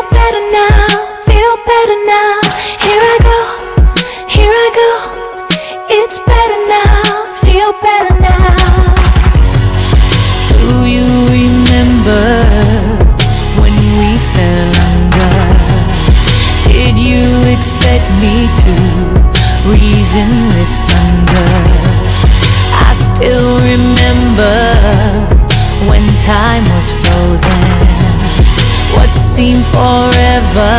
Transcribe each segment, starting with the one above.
Feel better now. Feel better now. Here I go. Here I go. It's better now. Feel better now. Do you remember when we fell under? Did you expect me to reason with thunder? I still remember when time was frozen. What seemed forever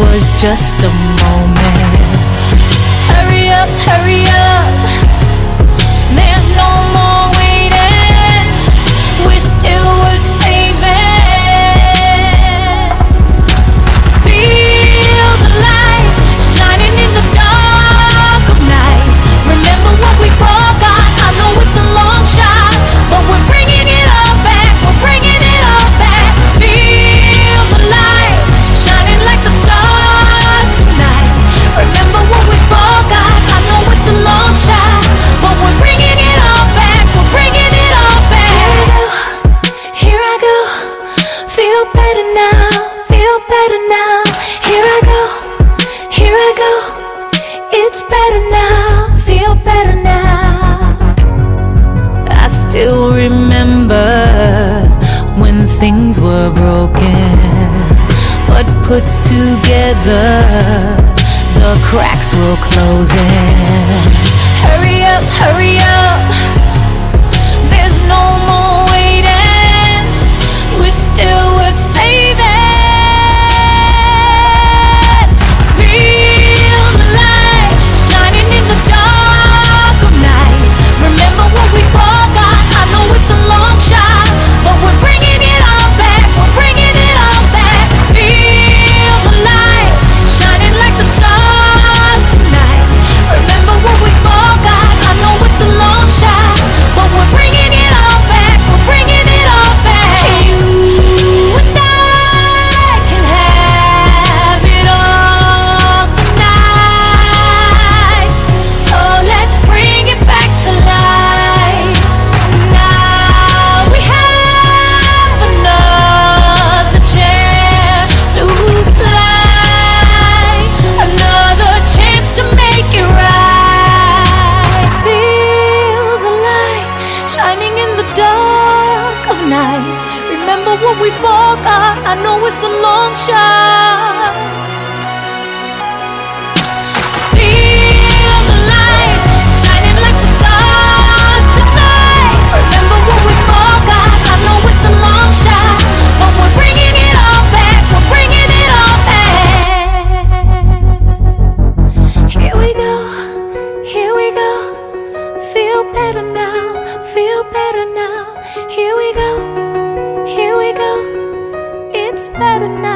was just a moment. Hurry up, hurry up. Put together, the cracks will close in. Remember what we forgot. I know it's a long shot. Feel the light shining like the stars tonight. Remember what we forgot. I know it's a long shot, but we're bringing it all back. We're bringing it all back. Here we go, here we go. Feel better now, feel better now. Here we go, here we go. It's better now.